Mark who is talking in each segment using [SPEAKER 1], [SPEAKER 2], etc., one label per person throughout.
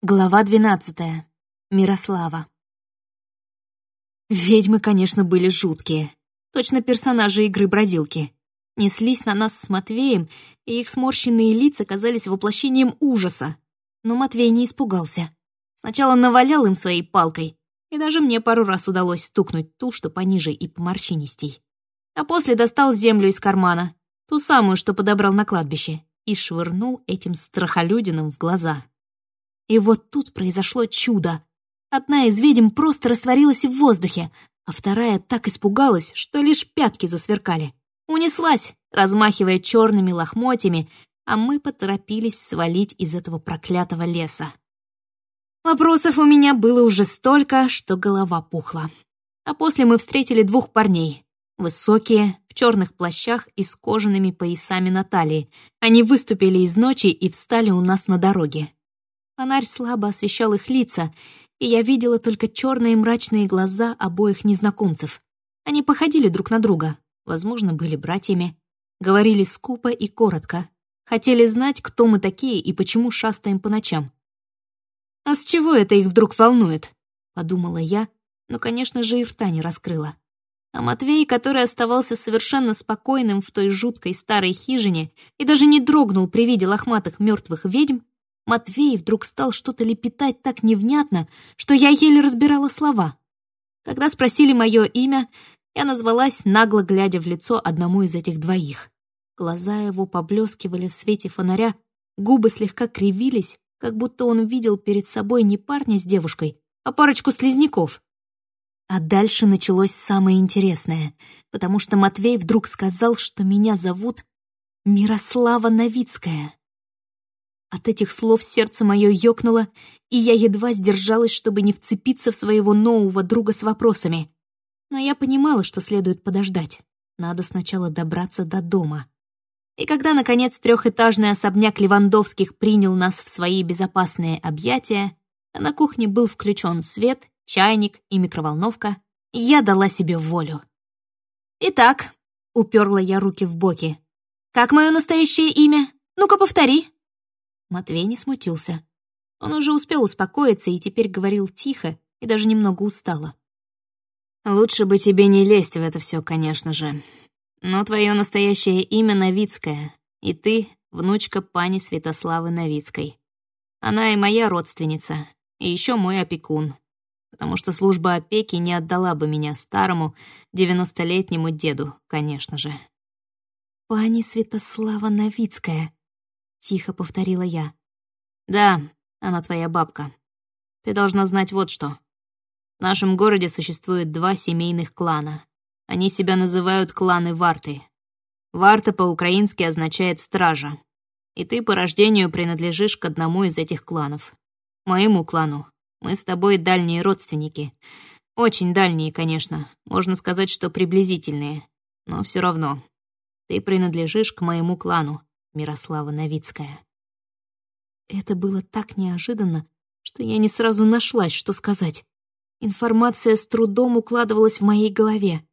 [SPEAKER 1] Глава двенадцатая. Мирослава. Ведьмы, конечно, были жуткие. Точно персонажи игры-бродилки. Неслись на нас с Матвеем, и их сморщенные лица казались воплощением ужаса. Но Матвей не испугался. Сначала навалял им своей палкой, и даже мне пару раз удалось стукнуть ту, что пониже и поморщинистей. А после достал землю из кармана, ту самую, что подобрал на кладбище, и швырнул этим страхолюдинам в глаза. И вот тут произошло чудо. Одна из ведьм просто растворилась в воздухе, а вторая так испугалась, что лишь пятки засверкали. Унеслась, размахивая черными лохмотьями, а мы поторопились свалить из этого проклятого леса. Вопросов у меня было уже столько, что голова пухла. А после мы встретили двух парней. Высокие, в черных плащах и с кожаными поясами на талии. Они выступили из ночи и встали у нас на дороге. Фонарь слабо освещал их лица, и я видела только черные мрачные глаза обоих незнакомцев. Они походили друг на друга, возможно, были братьями. Говорили скупо и коротко. Хотели знать, кто мы такие и почему шастаем по ночам. «А с чего это их вдруг волнует?» — подумала я, но, конечно же, и рта не раскрыла. А Матвей, который оставался совершенно спокойным в той жуткой старой хижине и даже не дрогнул при виде лохматых мертвых ведьм, Матвей вдруг стал что-то лепетать так невнятно, что я еле разбирала слова. Когда спросили мое имя, я назвалась, нагло глядя в лицо одному из этих двоих. Глаза его поблескивали в свете фонаря, губы слегка кривились, как будто он видел перед собой не парня с девушкой, а парочку слизняков. А дальше началось самое интересное, потому что Матвей вдруг сказал, что меня зовут Мирослава Новицкая. От этих слов сердце мое ёкнуло, и я едва сдержалась, чтобы не вцепиться в своего нового друга с вопросами. Но я понимала, что следует подождать. Надо сначала добраться до дома. И когда, наконец, трехэтажный особняк Левандовских принял нас в свои безопасные объятия, а на кухне был включен свет, чайник и микроволновка, я дала себе волю. «Итак», — уперла я руки в боки, — «как мое настоящее имя? Ну-ка, повтори». Матвей не смутился. Он уже успел успокоиться и теперь говорил тихо и даже немного устало. «Лучше бы тебе не лезть в это все, конечно же. Но твое настоящее имя Новицкая, и ты — внучка пани Святославы Новицкой. Она и моя родственница, и еще мой опекун, потому что служба опеки не отдала бы меня старому девяностолетнему деду, конечно же». «Пани Святослава Новицкая», — тихо повторила я. «Да, она твоя бабка. Ты должна знать вот что. В нашем городе существует два семейных клана. Они себя называют кланы Варты. Варта по-украински означает «стража». И ты по рождению принадлежишь к одному из этих кланов. Моему клану. Мы с тобой дальние родственники. Очень дальние, конечно. Можно сказать, что приблизительные. Но все равно. Ты принадлежишь к моему клану. Мирослава Новицкая. Это было так неожиданно, что я не сразу нашлась, что сказать. Информация с трудом укладывалась в моей голове.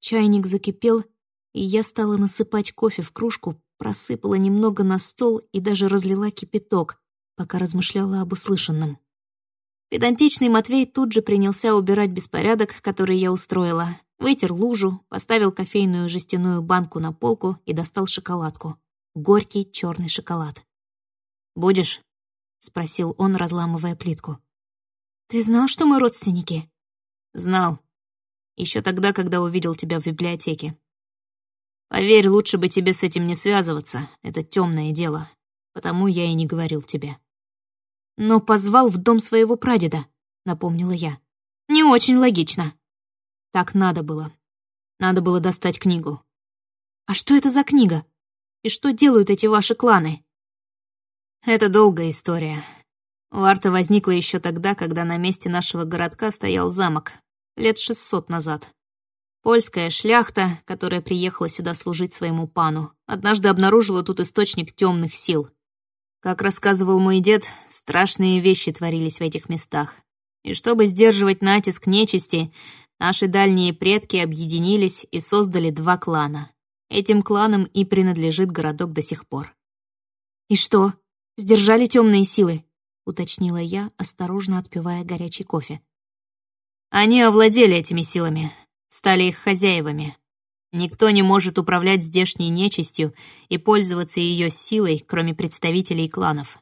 [SPEAKER 1] Чайник закипел, и я стала насыпать кофе в кружку, просыпала немного на стол и даже разлила кипяток, пока размышляла об услышанном. Педантичный Матвей тут же принялся убирать беспорядок, который я устроила. Вытер лужу, поставил кофейную жестяную банку на полку и достал шоколадку горький черный шоколад. «Будешь?» — спросил он, разламывая плитку. «Ты знал, что мы родственники?» «Знал. Еще тогда, когда увидел тебя в библиотеке. Поверь, лучше бы тебе с этим не связываться. Это темное дело. Потому я и не говорил тебе». «Но позвал в дом своего прадеда», — напомнила я. «Не очень логично». «Так надо было. Надо было достать книгу». «А что это за книга?» И что делают эти ваши кланы?» «Это долгая история. Варта возникла еще тогда, когда на месте нашего городка стоял замок, лет шестьсот назад. Польская шляхта, которая приехала сюда служить своему пану, однажды обнаружила тут источник темных сил. Как рассказывал мой дед, страшные вещи творились в этих местах. И чтобы сдерживать натиск нечисти, наши дальние предки объединились и создали два клана Этим кланам и принадлежит городок до сих пор. И что, сдержали темные силы? уточнила я, осторожно отпивая горячий кофе.
[SPEAKER 2] Они овладели этими силами, стали их хозяевами. Никто не может управлять здешней нечистью и пользоваться ее силой, кроме представителей кланов.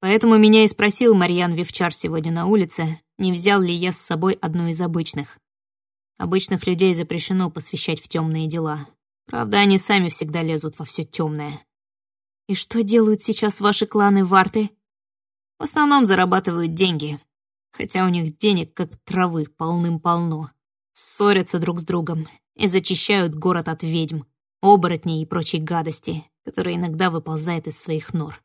[SPEAKER 2] Поэтому меня и спросил Марьян Вивчар сегодня на улице, не взял ли я с собой одну из обычных. Обычных людей запрещено посвящать в темные дела. Правда, они сами всегда лезут во все темное.
[SPEAKER 1] И что делают сейчас ваши кланы Варты?
[SPEAKER 2] В основном зарабатывают деньги. Хотя у них денег, как травы, полным-полно. Ссорятся друг с другом и зачищают город от ведьм, оборотней и прочей гадости, которая иногда выползает из своих нор.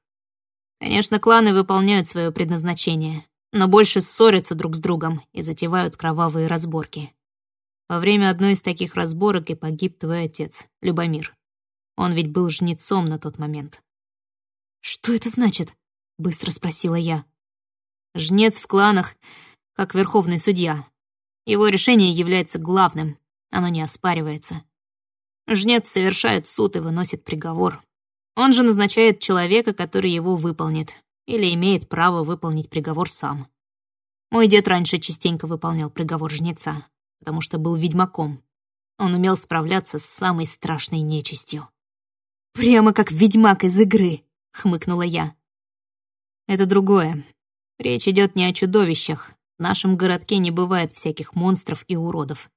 [SPEAKER 2] Конечно, кланы выполняют свое предназначение, но больше ссорятся друг с другом и затевают кровавые разборки. Во время одной из таких разборок и погиб твой отец, Любомир. Он ведь был жнецом на тот момент.
[SPEAKER 1] «Что это значит?» — быстро спросила я.
[SPEAKER 2] «Жнец в кланах, как верховный судья. Его решение является главным, оно не оспаривается. Жнец совершает суд и выносит приговор, он же назначает человека, который его выполнит, или имеет право выполнить приговор сам. Мой дед раньше частенько выполнял приговор жнеца, потому что был ведьмаком. Он умел справляться с самой страшной нечистью.
[SPEAKER 1] «Прямо как ведьмак из игры», — хмыкнула я.
[SPEAKER 2] «Это другое. Речь идет не о чудовищах. В нашем городке не бывает всяких монстров и уродов.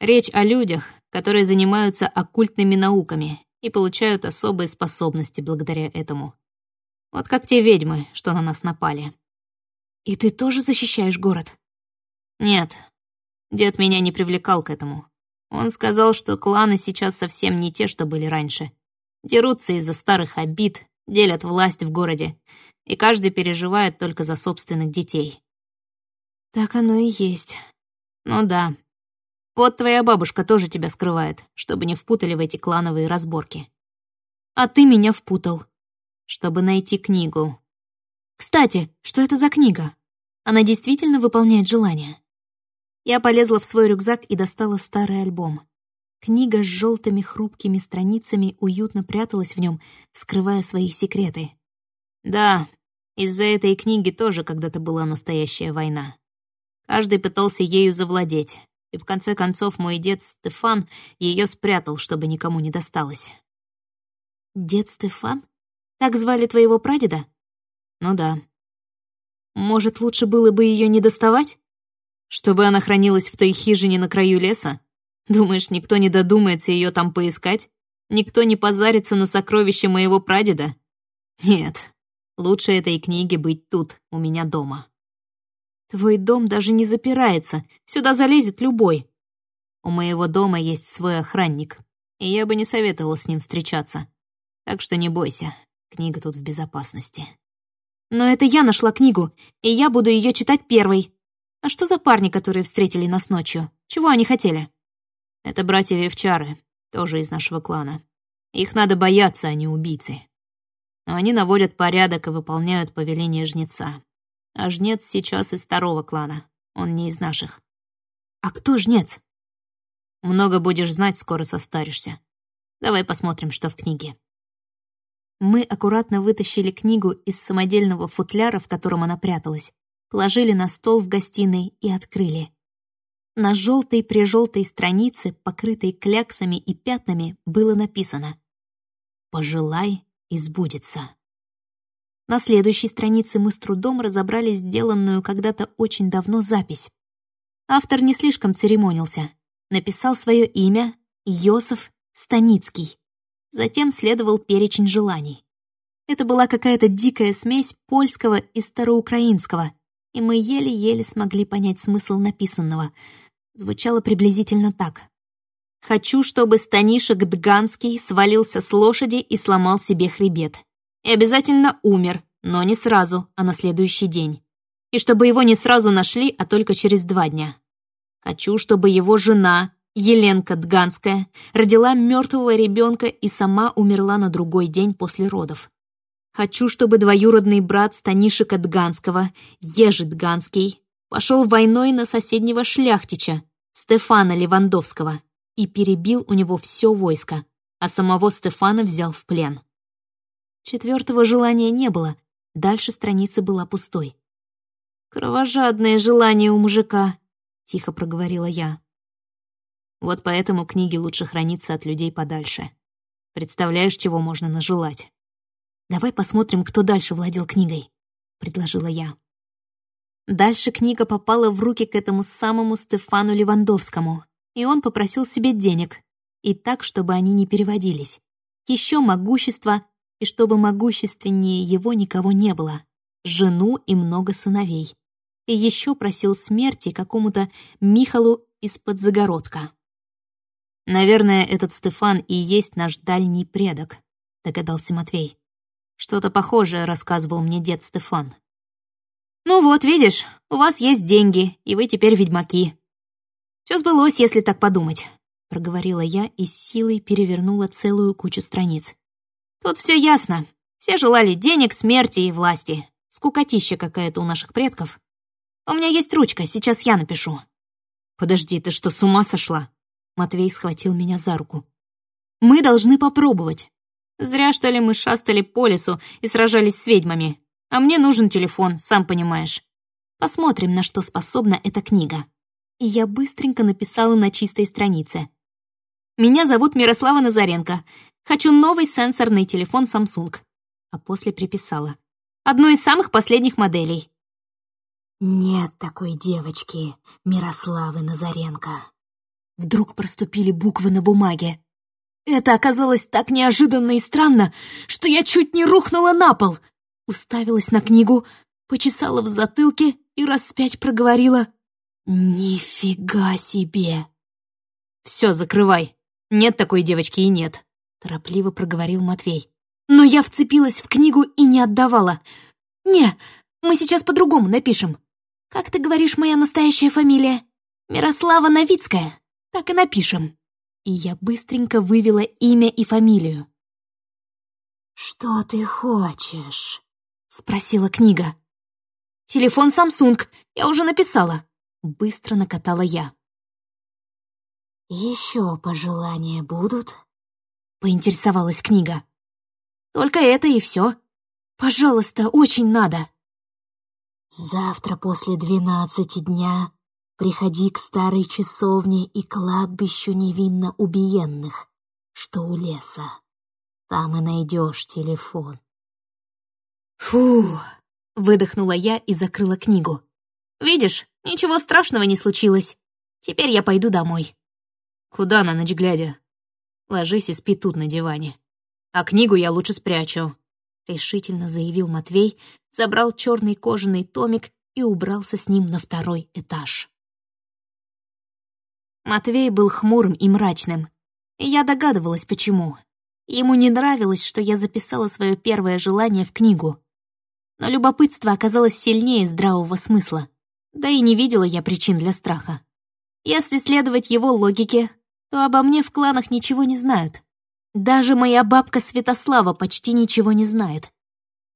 [SPEAKER 2] Речь о людях, которые занимаются оккультными науками и получают особые способности благодаря этому. Вот как те ведьмы, что на нас напали.
[SPEAKER 1] И ты тоже защищаешь город?
[SPEAKER 2] Нет. Дед меня не привлекал к этому. Он сказал, что кланы сейчас совсем не те, что были раньше. Дерутся из-за старых обид, делят власть в городе, и каждый переживает только за собственных детей.
[SPEAKER 1] Так оно и есть.
[SPEAKER 2] Ну да, вот твоя бабушка тоже тебя скрывает, чтобы не впутали в эти клановые разборки.
[SPEAKER 1] А ты меня впутал.
[SPEAKER 2] Чтобы найти книгу.
[SPEAKER 1] Кстати, что это за книга? Она действительно выполняет желание. Я полезла в свой рюкзак и достала старый альбом. Книга с желтыми хрупкими страницами уютно пряталась в нем, скрывая свои секреты.
[SPEAKER 2] Да, из-за этой книги тоже когда-то была настоящая война. Каждый пытался ею завладеть, и в конце концов мой дед Стефан ее спрятал, чтобы никому не досталось.
[SPEAKER 1] «Дед Стефан? Так звали твоего прадеда?»
[SPEAKER 2] «Ну да».
[SPEAKER 1] «Может, лучше было бы ее не доставать?»
[SPEAKER 2] «Чтобы она хранилась в той хижине на краю леса? Думаешь, никто не додумается ее там поискать? Никто не позарится на сокровища моего прадеда? Нет, лучше этой книге быть тут, у меня дома».
[SPEAKER 1] Твой дом даже не запирается, сюда залезет любой.
[SPEAKER 2] У моего дома есть свой охранник, и я бы не советовала с ним встречаться. Так что не бойся, книга тут в безопасности.
[SPEAKER 1] Но это я нашла книгу, и я буду ее читать первой. А что за парни, которые встретили нас ночью? Чего они хотели?
[SPEAKER 2] Это братья Вевчары, тоже из нашего клана. Их надо бояться, а не убийцы. Но они наводят порядок и выполняют повеление жнеца. А жнец сейчас из второго клана. Он не из наших.
[SPEAKER 1] А кто жнец?
[SPEAKER 2] Много будешь знать, скоро состаришься. Давай посмотрим, что в книге.
[SPEAKER 1] Мы аккуратно вытащили книгу из самодельного футляра, в котором она пряталась, положили на стол в гостиной и открыли. На желтой-прижелтой странице, покрытой кляксами и пятнами, было написано «Пожелай, и сбудется». На следующей странице мы с трудом разобрали сделанную когда-то очень давно запись. Автор не слишком церемонился. Написал свое имя Йосиф Станицкий. Затем следовал перечень желаний. Это была какая-то дикая смесь польского и староукраинского, и мы еле-еле смогли понять смысл написанного. Звучало приблизительно так. «Хочу, чтобы Станишек Дганский свалился с лошади и сломал себе хребет. И обязательно умер, но не сразу, а на следующий день. И чтобы его не сразу нашли, а только через два дня. Хочу, чтобы его жена, Еленка Дганская, родила мертвого ребенка и сама умерла на другой день после родов. Хочу, чтобы двоюродный брат Станишика Дганского, Ежи Дганский, пошел войной на соседнего шляхтича, Стефана Левандовского, и перебил у него все войско, а самого Стефана взял в плен. Четвертого желания не было, Дальше страница была пустой. «Кровожадное желание у мужика», — тихо проговорила я. Вот поэтому книги лучше храниться от людей подальше. Представляешь, чего можно нажелать? «Давай посмотрим, кто дальше владел книгой», — предложила я. Дальше книга попала в руки к этому самому Стефану Левандовскому, и он попросил себе денег, и так, чтобы они не переводились. Еще могущество, и чтобы могущественнее его никого не было. Жену и много сыновей. И еще просил смерти какому-то Михалу из-под загородка. «Наверное, этот Стефан и есть наш дальний предок», — догадался Матвей. «Что-то похожее рассказывал мне дед Стефан». «Ну вот, видишь, у вас есть деньги, и вы теперь ведьмаки. Все сбылось, если так подумать», — проговорила я и с силой перевернула целую кучу страниц. «Тут все ясно. Все желали денег, смерти и власти. Скукотища какая-то у наших предков. У меня есть ручка, сейчас я напишу». «Подожди, ты что, с ума сошла?» Матвей схватил меня за руку. «Мы должны попробовать. Зря, что ли, мы шастали по лесу и сражались с ведьмами. А мне нужен телефон, сам понимаешь. Посмотрим, на что способна эта книга». И я быстренько написала на чистой странице. «Меня зовут Мирослава Назаренко. Хочу новый сенсорный телефон Samsung». А после приписала. «Одну из самых последних моделей».
[SPEAKER 2] «Нет такой девочки, Мирославы Назаренко».
[SPEAKER 1] Вдруг проступили буквы на бумаге. Это оказалось так неожиданно и странно, что я чуть не рухнула на пол — уставилась на книгу, почесала в затылке и раз пять проговорила «Нифига себе!» «Все, закрывай. Нет такой девочки и нет», — торопливо проговорил Матвей. Но я вцепилась в книгу и не отдавала. «Не, мы сейчас по-другому напишем. Как ты говоришь, моя настоящая фамилия? Мирослава Новицкая. Так и напишем». И я быстренько вывела имя и фамилию.
[SPEAKER 2] «Что ты хочешь?»
[SPEAKER 1] — спросила книга. «Телефон Samsung, я уже написала». Быстро накатала я.
[SPEAKER 2] «Еще пожелания будут?»
[SPEAKER 1] — поинтересовалась книга. «Только это и все. Пожалуйста, очень надо».
[SPEAKER 2] «Завтра после двенадцати дня приходи к старой часовне и кладбищу невинно убиенных, что у леса. Там и найдешь телефон».
[SPEAKER 1] «Фу!» — выдохнула я и закрыла книгу. «Видишь, ничего страшного не случилось. Теперь я пойду домой». «Куда на ночь глядя?» «Ложись и спи тут на диване. А книгу я лучше спрячу», — решительно заявил Матвей, забрал черный кожаный томик и убрался с ним на второй этаж. Матвей был хмурым и мрачным, я догадывалась, почему. Ему не нравилось, что я записала свое первое желание в книгу но любопытство оказалось сильнее здравого смысла. Да и не видела я причин для страха. Если следовать его логике, то обо мне в кланах ничего не знают. Даже моя бабка Святослава почти ничего не знает.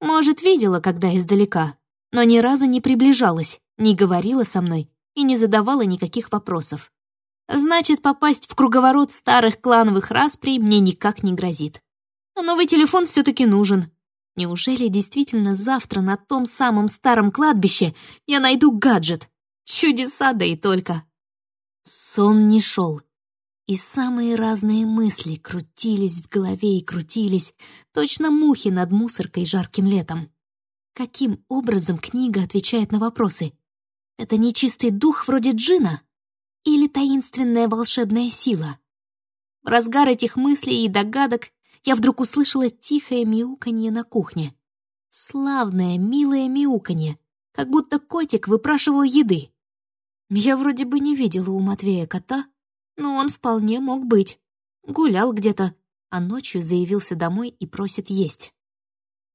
[SPEAKER 1] Может, видела, когда издалека, но ни разу не приближалась, не говорила со мной и не задавала никаких вопросов. Значит, попасть в круговорот старых клановых расприй мне никак не грозит. Но новый телефон все таки нужен, Неужели действительно завтра на том самом старом кладбище я найду гаджет? Чудеса, да и только. Сон не шел. И самые разные мысли крутились в голове и крутились, точно мухи над мусоркой жарким летом. Каким образом книга отвечает на вопросы? Это нечистый дух вроде джина? Или таинственная волшебная сила? В разгар этих мыслей и догадок я вдруг услышала тихое мяуканье на кухне. Славное, милое мяуканье, как будто котик выпрашивал еды. Я вроде бы не видела у Матвея кота, но он вполне мог быть. Гулял где-то, а ночью заявился домой и просит есть.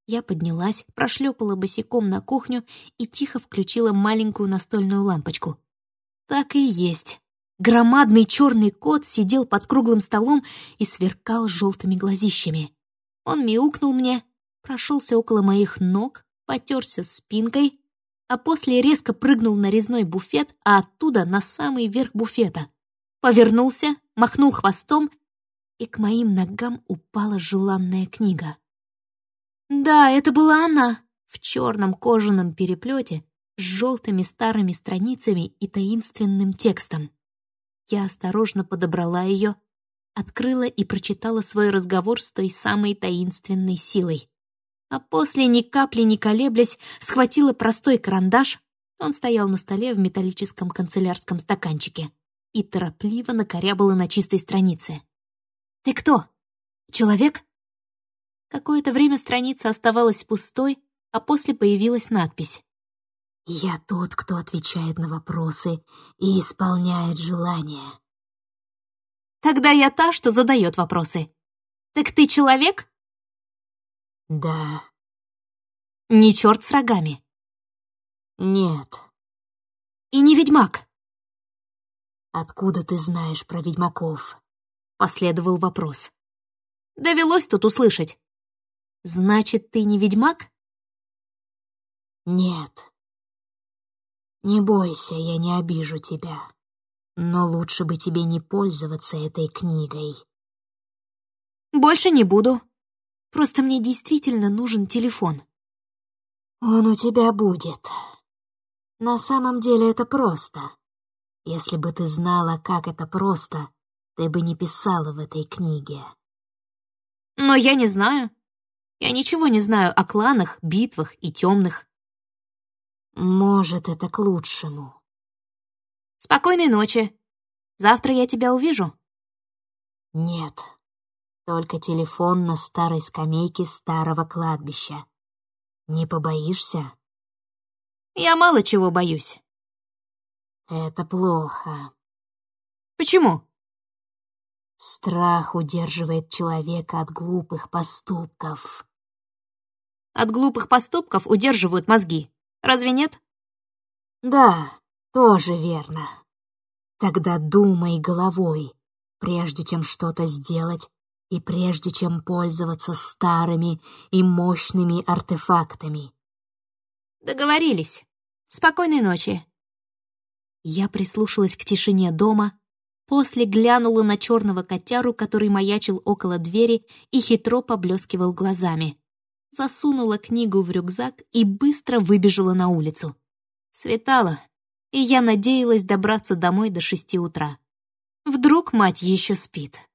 [SPEAKER 1] Я поднялась, прошлепала босиком на кухню и тихо включила маленькую настольную лампочку. Так и есть. Громадный черный кот сидел под круглым столом и сверкал желтыми глазищами. Он мяукнул мне, прошелся около моих ног, потерся спинкой, а после резко прыгнул на резной буфет, а оттуда на самый верх буфета. Повернулся, махнул хвостом, и к моим ногам упала желанная книга. Да, это была она, в черном кожаном переплете с желтыми старыми страницами и таинственным текстом. Я осторожно подобрала ее, открыла и прочитала свой разговор с той самой таинственной силой. А после, ни капли не колеблясь, схватила простой карандаш, он стоял на столе в металлическом канцелярском стаканчике, и торопливо накорябала на чистой странице. «Ты кто? Человек?» Какое-то время страница оставалась пустой, а после появилась надпись. «Я тот, кто отвечает на вопросы и исполняет желания». «Тогда я та, что задает вопросы. Так ты человек?» «Да». «Не черт с рогами?» «Нет». «И не ведьмак?» «Откуда ты знаешь про ведьмаков?» — последовал вопрос. «Довелось тут услышать. Значит, ты не ведьмак?» «Нет. Не бойся, я не обижу тебя. Но лучше бы тебе не пользоваться этой книгой». «Больше не буду. Просто мне действительно нужен телефон». «Он у тебя будет. На самом деле это просто. Если бы ты знала, как это просто, ты бы не писала в этой книге». «Но я не знаю. Я ничего не знаю о кланах, битвах и темных. Может, это к лучшему. Спокойной ночи. Завтра я тебя увижу. Нет, только телефон на старой скамейке старого кладбища. Не побоишься? Я мало чего боюсь. Это плохо. Почему? Страх удерживает человека от глупых поступков. От глупых поступков удерживают мозги. Разве нет? Да, тоже верно. Тогда думай головой, прежде чем что-то сделать и прежде чем пользоваться старыми и мощными артефактами. Договорились. Спокойной ночи. Я прислушалась к тишине дома, после глянула на черного котяру, который маячил около двери и хитро поблескивал глазами засунула книгу в рюкзак и быстро выбежала на улицу. Светало, и я надеялась добраться домой до шести утра. Вдруг мать еще спит.